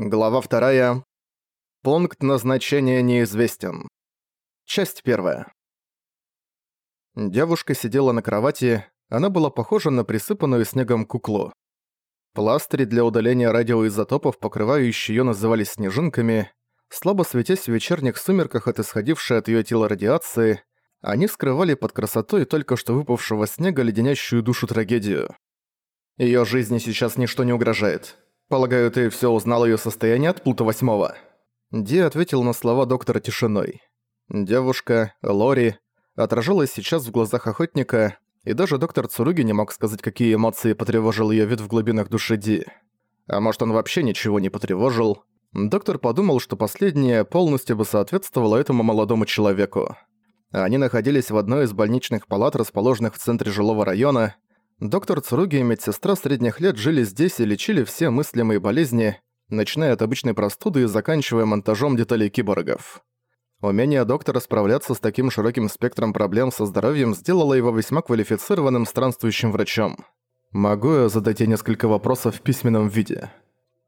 Глава вторая. Пункт назначения неизвестен. Часть первая. Девушка сидела на кровати, она была похожа на присыпанную снегом куклу. Пластыри для удаления радиоизотопов, покрывающие её, назывались снежинками. Слабо светясь в вечерних сумерках от исходившей от её тела радиации, они скрывали под красотой только что выпавшего снега леденящую душу трагедию. Её жизни сейчас ничто не угрожает. «Полагаю, ты всё узнал её состояние от Плута Восьмого?» Ди ответил на слова доктора тишиной. Девушка, Лори, отражалась сейчас в глазах охотника, и даже доктор Цуруги не мог сказать, какие эмоции потревожил её вид в глубинах души Ди. А может, он вообще ничего не потревожил. Доктор подумал, что последнее полностью бы соответствовало этому молодому человеку. Они находились в одной из больничных палат, расположенных в центре жилого района, Доктор Цуруги и медсестра средних лет жили здесь и лечили все мыслимые болезни, начиная от обычной простуды и заканчивая монтажом деталей киборгов. Умение доктора справляться с таким широким спектром проблем со здоровьем сделало его весьма квалифицированным странствующим врачом. «Могу я задать ей несколько вопросов в письменном виде?»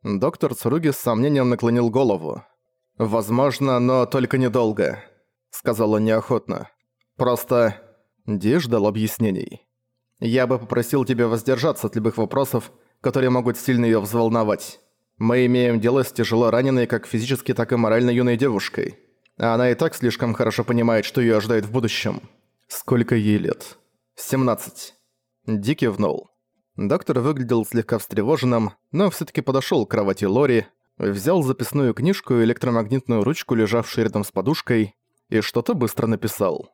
Доктор Цуруги с сомнением наклонил голову. «Возможно, но только недолго», — сказал он неохотно. «Просто...» Ди ждал объяснений. Я бы попросил тебя воздержаться от любых вопросов, которые могут сильно её взволновать. Мы имеем дело с тяжело раненой как физически, так и морально юной девушкой. А она и так слишком хорошо понимает, что её ожидает в будущем. Сколько ей лет? 17. Ди кивнул. Доктор выглядел слегка встревоженным, но всё-таки подошёл к кровати Лори, взял записную книжку и электромагнитную ручку, лежавшую рядом с подушкой, и что-то быстро написал.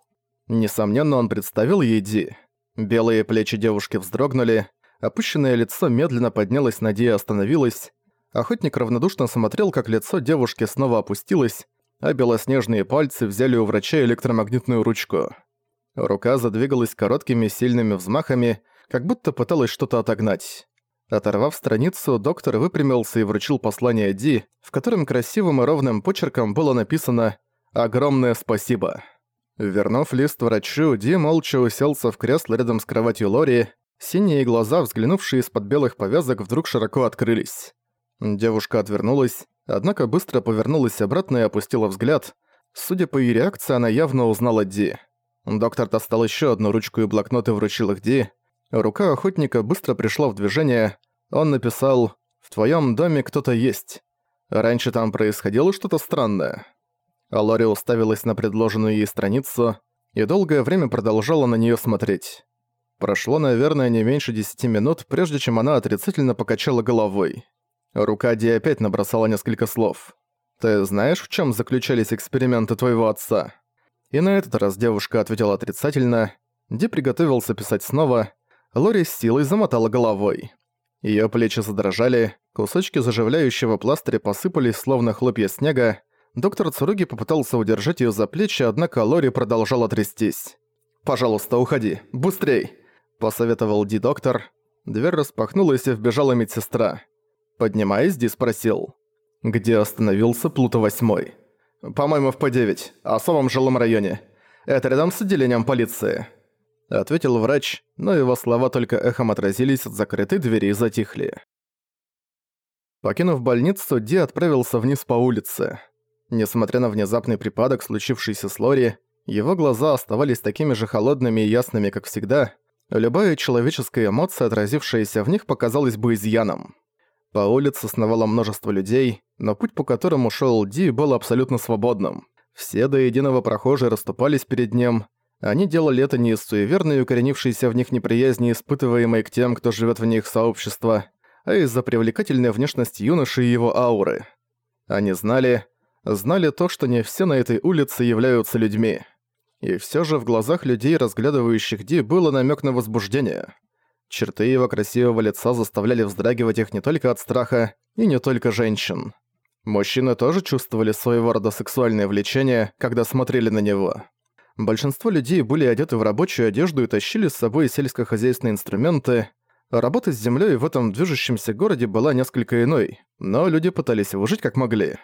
Несомненно, он представил ей Ди. Белые плечи девушки вздрогнули, опущенное лицо медленно поднялось на Ди и остановилось. Охотник равнодушно смотрел, как лицо девушки снова опустилось, а белоснежные пальцы взяли у врача электромагнитную ручку. Рука задвигалась короткими сильными взмахами, как будто пыталась что-то отогнать. Оторвав страницу, доктор выпрямился и вручил послание Ди, в котором красивым и ровным почерком было написано «Огромное спасибо». Вернув лист врачу, Ди молча уселся в кресло рядом с кроватью Лори. Синие глаза, взглянувшие из-под белых повязок, вдруг широко открылись. Девушка отвернулась, однако быстро повернулась обратно и опустила взгляд. Судя по ее реакции, она явно узнала Ди. Доктор достал еще одну ручку и блокнот и вручил их Ди. Рука охотника быстро пришла в движение. Он написал «В твоем доме кто-то есть». Раньше там происходило что-то странное. А Лори уставилась на предложенную ей страницу и долгое время продолжала на неё смотреть. Прошло, наверное, не меньше десяти минут, прежде чем она отрицательно покачала головой. Рука Ди опять набросала несколько слов. «Ты знаешь, в чём заключались эксперименты твоего отца?» И на этот раз девушка ответила отрицательно. Ди приготовился писать снова. Лори с силой замотала головой. Её плечи задрожали, кусочки заживляющего пластыря посыпались, словно хлопья снега, Доктор Цуруги попытался удержать её за плечи, однако Лори продолжала трястись. «Пожалуйста, уходи. Быстрей!» – посоветовал Ди доктор. Дверь распахнулась и вбежала медсестра. Поднимаясь, Ди спросил. «Где остановился Плута-8?» «По-моему, в П-9, особом жилом районе. Это рядом с отделением полиции», – ответил врач, но его слова только эхом отразились от закрытой двери и затихли. Покинув больницу, Ди отправился вниз по улице. Несмотря на внезапный припадок, случившийся с Лори, его глаза оставались такими же холодными и ясными, как всегда. Любая человеческая эмоция, отразившаяся в них, показалась бы изъяном. По улице сновало множество людей, но путь, по которому шел Ди, был абсолютно свободным. Все до единого прохожие расступались перед ним. Они делали это не из суеверной укоренившейся в них неприязни, испытываемой к тем, кто живет в них сообщества, а из-за привлекательной внешности юноши и его ауры. Они знали, знали то, что не все на этой улице являются людьми. И все же в глазах людей, разглядывающих Ди, было намек на возбуждение. Черты его красивого лица заставляли вздрагивать их не только от страха, и не только женщин. Мужчины тоже чувствовали своего рода сексуальное влечение, когда смотрели на него. Большинство людей были одеты в рабочую одежду и тащили с собой сельскохозяйственные инструменты. Работа с землей в этом движущемся городе была несколько иной, но люди пытались выжить как могли.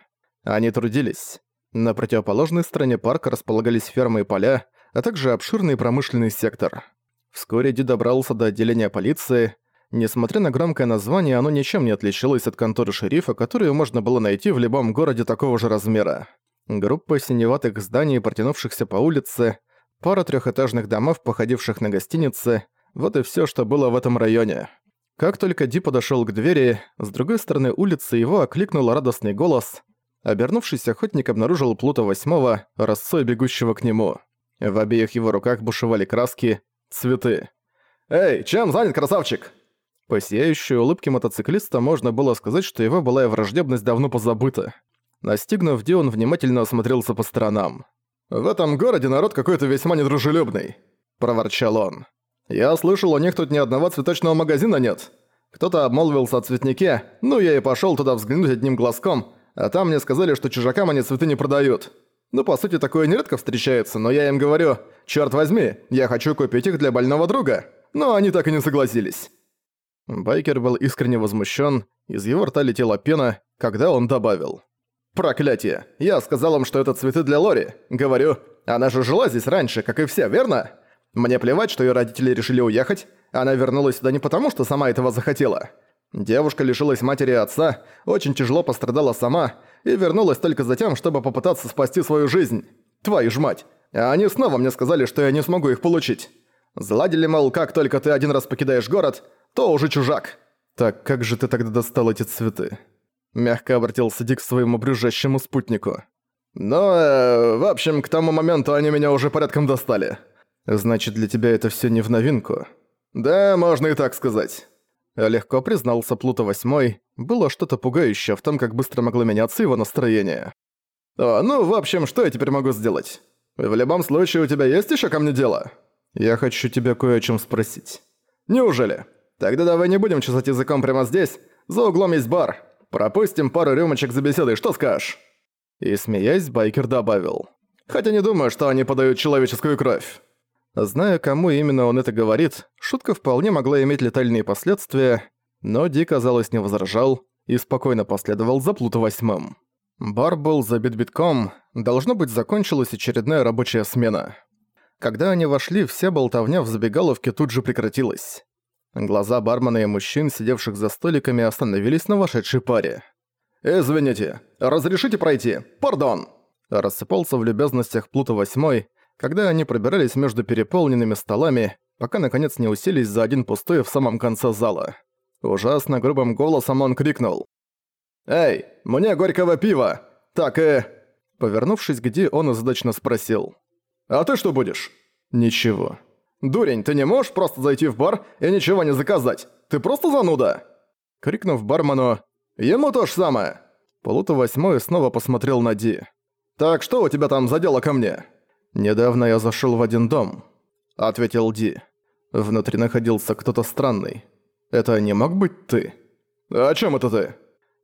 Они трудились. На противоположной стороне парка располагались фермы и поля, а также обширный промышленный сектор. Вскоре Ди добрался до отделения полиции. Несмотря на громкое название, оно ничем не отличалось от конторы шерифа, которую можно было найти в любом городе такого же размера. Группа синеватых зданий, протянувшихся по улице, пара трехэтажных домов, походивших на гостиницы, вот и все, что было в этом районе. Как только Ди подошел к двери, с другой стороны улицы его окликнул радостный голос. Обернувшись, охотник обнаружил Плута Восьмого, росой бегущего к нему. В обеих его руках бушевали краски, цветы. «Эй, чем занят, красавчик?» По сияющей улыбке мотоциклиста можно было сказать, что его былая враждебность давно позабыта. Настигнув Ди, он внимательно осмотрелся по сторонам. «В этом городе народ какой-то весьма недружелюбный», – проворчал он. «Я слышал, у них тут ни одного цветочного магазина нет. Кто-то обмолвился о цветнике, ну я и пошёл туда взглянуть одним глазком, а там мне сказали, что чужакам они цветы не продают. Ну, по сути, такое нередко встречается, но я им говорю, «Чёрт возьми, я хочу купить их для больного друга». Но они так и не согласились. Байкер был искренне возмущен, из его рта летела пена, когда он добавил. «Проклятие! Я сказал им, что это цветы для Лори. Говорю, она же жила здесь раньше, как и все, верно? Мне плевать, что ее родители решили уехать. Она вернулась сюда не потому, что сама этого захотела. Девушка лишилась матери и отца, очень тяжело пострадала сама и вернулась только за тем, чтобы попытаться спасти свою жизнь. Твою ж мать! А они снова мне сказали, что я не смогу их получить. Заладили, мол, как только ты один раз покидаешь город, то уже чужак. Так как же ты тогда достал эти цветы? Мягко обратился Дик к своему брюжащему спутнику. Но, э, в общем, к тому моменту они меня уже порядком достали. Значит, для тебя это все не в новинку? Да, можно и так сказать. Легко признался Плута Восьмой. Было что-то пугающее в том, как быстро могло меняться его настроение. О, ну, в общем, что я теперь могу сделать? В любом случае, у тебя есть еще ко мне дело? Я хочу тебя кое о чем спросить. Неужели? Тогда давай не будем чесать языком прямо здесь. За углом есть бар. Пропустим пару рюмочек за беседой, что скажешь?» И смеясь, Байкер добавил. «Хотя не думаю, что они подают человеческую кровь». Зная, кому именно он это говорит, шутка вполне могла иметь летальные последствия, но Ди, казалось, не возражал и спокойно последовал за Плуто Восьмым. Бар был забит битком, должно быть, закончилась очередная рабочая смена. Когда они вошли, вся болтовня в забегаловке тут же прекратилась. Глаза бармена и мужчин, сидевших за столиками, остановились на вошедшей паре. «Извините, разрешите пройти? Пардон!» Рассыпался в любезностях Плута Восьмой, когда они пробирались между переполненными столами, пока наконец не уселись за один пустой в самом конце зала. Ужасно грубым голосом он крикнул. «Эй, мне горького пива! Так и...» Повернувшись к Ди, он озадачно спросил. «А ты что будешь?» «Ничего». «Дурень, ты не можешь просто зайти в бар и ничего не заказать? Ты просто зануда!» Крикнув бармену «Ему то же самое!» Полута восьмой снова посмотрел на Ди. «Так что у тебя там за дело ко мне?» «Недавно я зашел в один дом», — ответил Ди. Внутри находился кто-то странный. «Это не мог быть ты?» «О чем это ты?»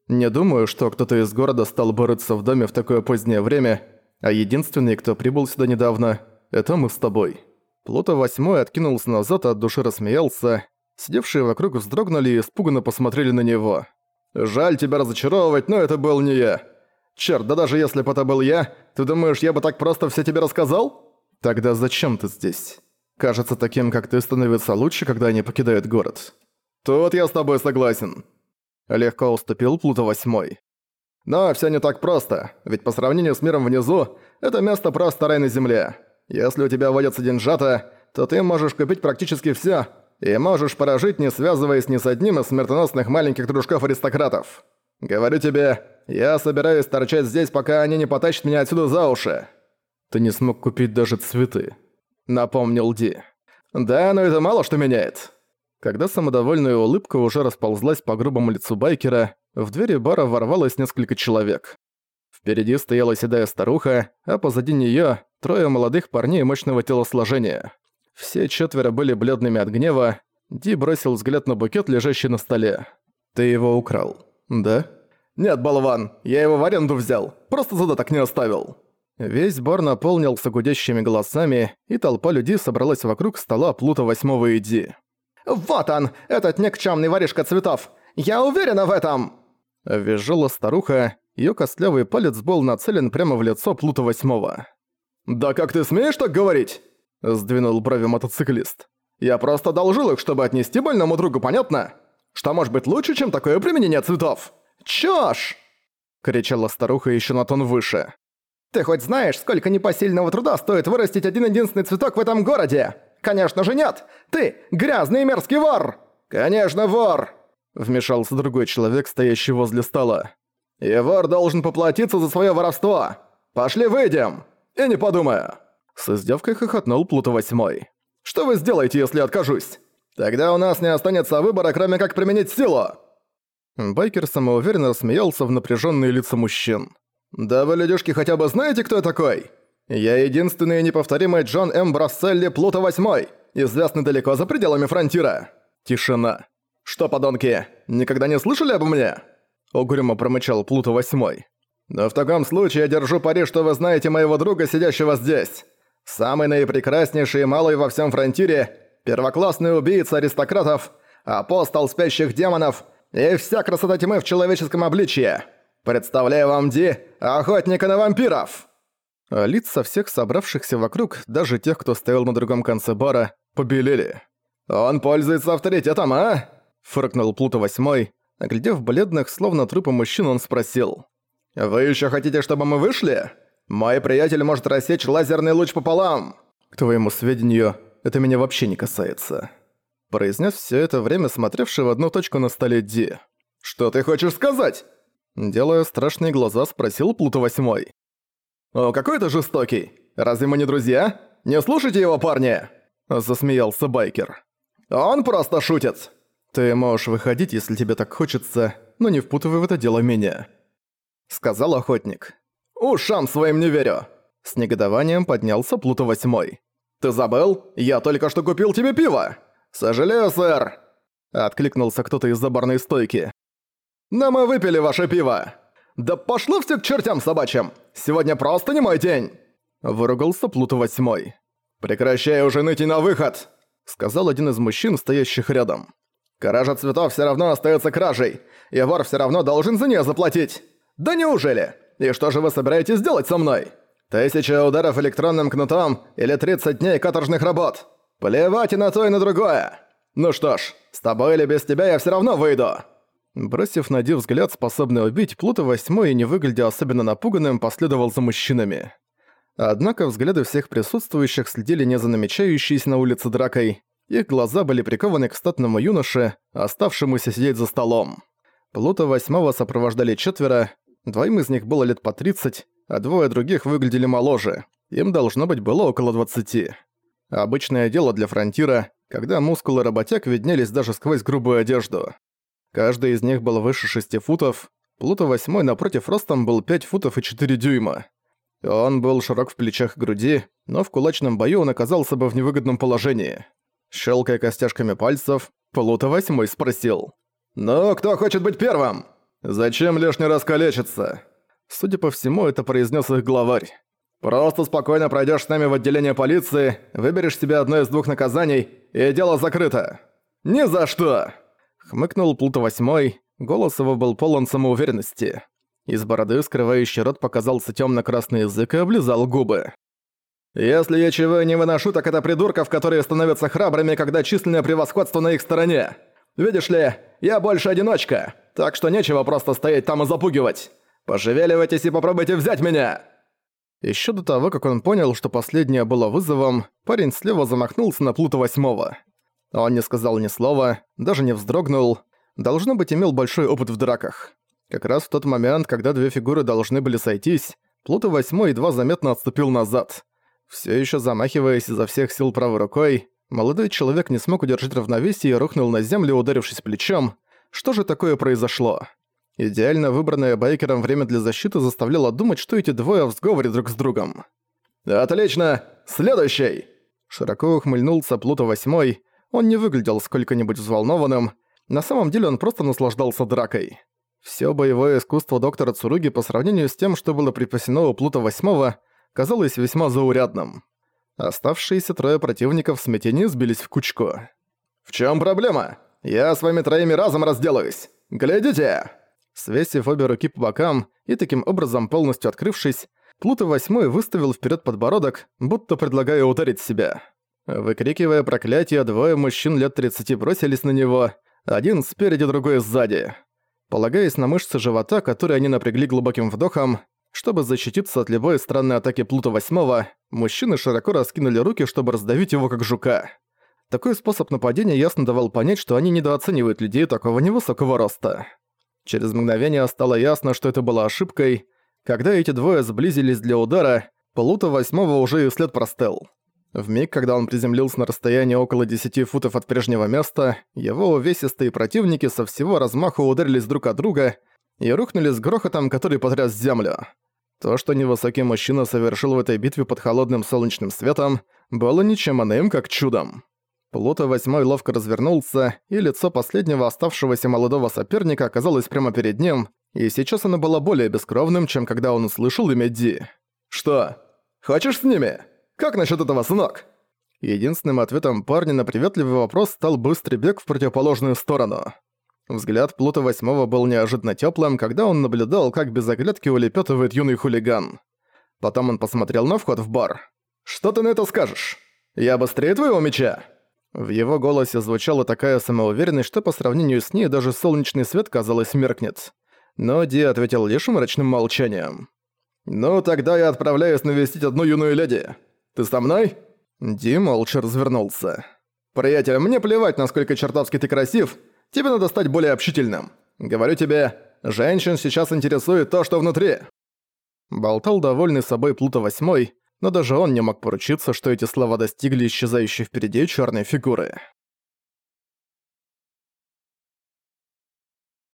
«Не думаю, что кто-то из города стал бы рыться в доме в такое позднее время а единственный, кто прибыл сюда недавно, это мы с тобой». Плута Восьмой откинулся назад от души рассмеялся. Сидевшие вокруг вздрогнули и испуганно посмотрели на него. «Жаль тебя разочаровывать, но это был не я. Черт, да даже если бы это был я, ты думаешь, я бы так просто все тебе рассказал? Тогда зачем ты здесь? Кажется, таким, как ты, становится лучше, когда они покидают город». «Тут я с тобой согласен». Легко уступил Плута Восьмой. Но все не так просто, ведь по сравнению с миром внизу, это место просто рай на земле. Если у тебя водятся деньжата, то ты можешь купить практически все и можешь прожить, не связываясь ни с одним из смертоносных маленьких дружков-аристократов. Говорю тебе, я собираюсь торчать здесь, пока они не потащат меня отсюда за уши. Ты не смог купить даже цветы, напомнил Ди. Да, но это мало что меняет. Когда самодовольная улыбка уже расползлась по грубому лицу байкера, в двери бара ворвалось несколько человек. Впереди стояла седая старуха, а позади неё трое молодых парней мощного телосложения. Все четверо были бледными от гнева. Ди бросил взгляд на букет, лежащий на столе. «Ты его украл, да?» «Нет, болван, я его в аренду взял. Просто задаток не оставил». Весь бар наполнился гудящими голосами, и толпа людей собралась вокруг стола Плута Восьмого и Ди. «Вот он, этот никчемный воришка цветов! Я уверена в этом!» Визжала старуха, её костлявый палец был нацелен прямо в лицо Плута Восьмого. «Да как ты смеешь так говорить?» – сдвинул брови мотоциклист. Я просто одолжил их, чтобы отнести больному другу, понятно? Что может быть лучше, чем такое применение цветов? Чёшь!» — кричала старуха еще на тон выше. «Ты хоть знаешь, сколько непосильного труда стоит вырастить один-единственный цветок в этом городе? Конечно же нет! Ты грязный и мерзкий вор!» «Конечно вор!» — вмешался другой человек, стоящий возле стола. «И вор должен поплатиться за свое воровство! Пошли выйдем! И не подумая!» С издевкой хохотнул Плута Восьмой. «Что вы сделаете, если откажусь? Тогда у нас не останется выбора, кроме как применить силу!» Байкер самоуверенно рассмеялся в напряженные лица мужчин. «Да вы, людюшки, хотя бы знаете, кто я такой? Я единственный и неповторимый Джон М. Брасселли Плута Восьмой, известный далеко за пределами фронтира». Тишина. «Что, подонки, никогда не слышали обо мне?» Угрюмо промычал Плута Восьмой. «Но в таком случае я держу пари, что вы знаете моего друга, сидящего здесь. Самый наипрекраснейший и малый во всем фронтире, первоклассный убийца аристократов, апостол спящих демонов и вся красота тьмы в человеческом обличье. Представляю вам Ди, охотника на вампиров!» Лица всех собравшихся вокруг, даже тех, кто стоял на другом конце бара, побелели. «Он пользуется авторитетом, а?» – фыркнул Плута Восьмой. Оглядев бледных, словно трупы мужчин, он спросил. «Вы еще хотите, чтобы мы вышли? Мой приятель может рассечь лазерный луч пополам!» «К твоему сведению, это меня вообще не касается», – произнес все это время смотревший в одну точку на столе Ди. «Что ты хочешь сказать?» Делая страшные глаза, спросил Плута Восьмой. «О, какой ты жестокий! Разве мы не друзья? Не слушайте его, парни!» Засмеялся Байкер. «Он просто шутит!» «Ты можешь выходить, если тебе так хочется, но не впутывай в это дело меня», — сказал охотник. «Ушам своим не верю!» С негодованием поднялся Плута Восьмой. «Ты забыл? Я только что купил тебе пиво!» «Сожалею, сэр!» Откликнулся кто-то из-за барной стойки. «Но мы выпили ваше пиво!» «Да пошло все к чертям собачьим! Сегодня просто не мой день!» Выругался Плута Восьмой. «Прекращай уже ныть и на выход!» Сказал один из мужчин, стоящих рядом. «Кража цветов все равно остается кражей, и вор все равно должен за нее заплатить!» «Да неужели? И что же вы собираетесь делать со мной? Тысяча ударов электронным кнутом или 30 дней каторжных работ? Плевать и на то, и на другое! Ну что ж, с тобой или без тебя я все равно выйду!» Бросив на Ди взгляд, способный убить, Плута Восьмой, не выглядя особенно напуганным, последовал за мужчинами. Однако взгляды всех присутствующих следили не за намечающейся на улице дракой, их глаза были прикованы к статному юноше, оставшемуся сидеть за столом. Плута Восьмого сопровождали четверо, двоим из них было лет по 30, а двое других выглядели моложе, им должно быть было около 20. Обычное дело для фронтира, когда мускулы работяг виднелись даже сквозь грубую одежду. Каждый из них был выше 6 футов. Плута восьмой напротив ростом был 5 футов и 4 дюйма. Он был широк в плечах и груди, но в кулачном бою он оказался бы в невыгодном положении. Щелкая костяшками пальцев, Плута восьмой спросил. «Ну, кто хочет быть первым? Зачем лишний раз калечиться?» Судя по всему, это произнес их главарь. «Просто спокойно пройдешь с нами в отделение полиции, выберешь себе одно из двух наказаний, и дело закрыто». «Ни за что!» Хмыкнул Плута Восьмой, голос его был полон самоуверенности. Из бороды, скрывающий рот, показался темно-красный язык и облизал губы. «Если я чего не выношу, так это придурков, которые становятся храбрыми, когда численное превосходство на их стороне. Видишь ли, я больше одиночка, так что нечего просто стоять там и запугивать. Пошевеливайтесь и попробуйте взять меня!» Еще до того, как он понял, что последнее было вызовом, парень слева замахнулся на Плута Восьмого. Он не сказал ни слова, даже не вздрогнул. Должно быть, имел большой опыт в драках. Как раз в тот момент, когда две фигуры должны были сойтись, Плута Восьмой едва заметно отступил назад. Все еще замахиваясь изо всех сил правой рукой, молодой человек не смог удержать равновесие и рухнул на землю, ударившись плечом. Что же такое произошло? Идеально выбранное Байкером время для защиты заставляло думать, что эти двое в сговоре друг с другом. «Отлично! Следующий!» Широко ухмыльнулся Плута Восьмой, он не выглядел сколько-нибудь взволнованным, на самом деле он просто наслаждался дракой. Всё боевое искусство доктора Цуруги по сравнению с тем, что было припасено у Плута Восьмого, казалось весьма заурядным. Оставшиеся трое противников в смятении сбились в кучку. «В чём проблема? Я с вами троими разом разделаюсь! Глядите!» Свесив обе руки по бокам и таким образом полностью открывшись, Плута Восьмой выставил вперед подбородок, будто предлагая ударить себя. Выкрикивая проклятие, двое мужчин лет 30 бросились на него, один спереди, другой сзади. Полагаясь на мышцы живота, которые они напрягли глубоким вдохом, чтобы защититься от любой странной атаки Плута Восьмого, мужчины широко раскинули руки, чтобы раздавить его как жука. Такой способ нападения ясно давал понять, что они недооценивают людей такого невысокого роста. Через мгновение стало ясно, что это была ошибкой. Когда эти двое сблизились для удара, Плута Восьмого уже и след простыл. В миг, когда он приземлился на расстоянии около 10 футов от прежнего места, его увесистые противники со всего размаху ударились друг от друга и рухнули с грохотом, который потряс землю. То, что невысокий мужчина совершил в этой битве под холодным солнечным светом, было ничем иным, как чудом. Плута Восьмой ловко развернулся, и лицо последнего оставшегося молодого соперника оказалось прямо перед ним, и сейчас оно было более бескровным, чем когда он услышал имя Ди. «Что? Хочешь с ними? Как насчет этого, сынок?» Единственным ответом парня на приветливый вопрос стал быстрый бег в противоположную сторону. Взгляд Плута Восьмого был неожиданно теплым, когда он наблюдал, как без оглядки улепетывает юный хулиган. Потом он посмотрел на вход в бар. «Что ты на это скажешь? Я быстрее твоего меча?» В его голосе звучала такая самоуверенность, что по сравнению с ней даже солнечный свет, казалось, меркнет. Но Ди ответил лишь мрачным молчанием. «Ну, тогда я отправляюсь навестить одну юную леди. Ты со мной?» Ди молча развернулся. «Приятель, мне плевать, насколько чертовски ты красив. Тебе надо стать более общительным. Говорю тебе, женщин сейчас интересует то, что внутри». Болтал довольный собой Плута Восьмой, но даже он не мог поручиться, что эти слова достигли исчезающей впереди черной фигуры.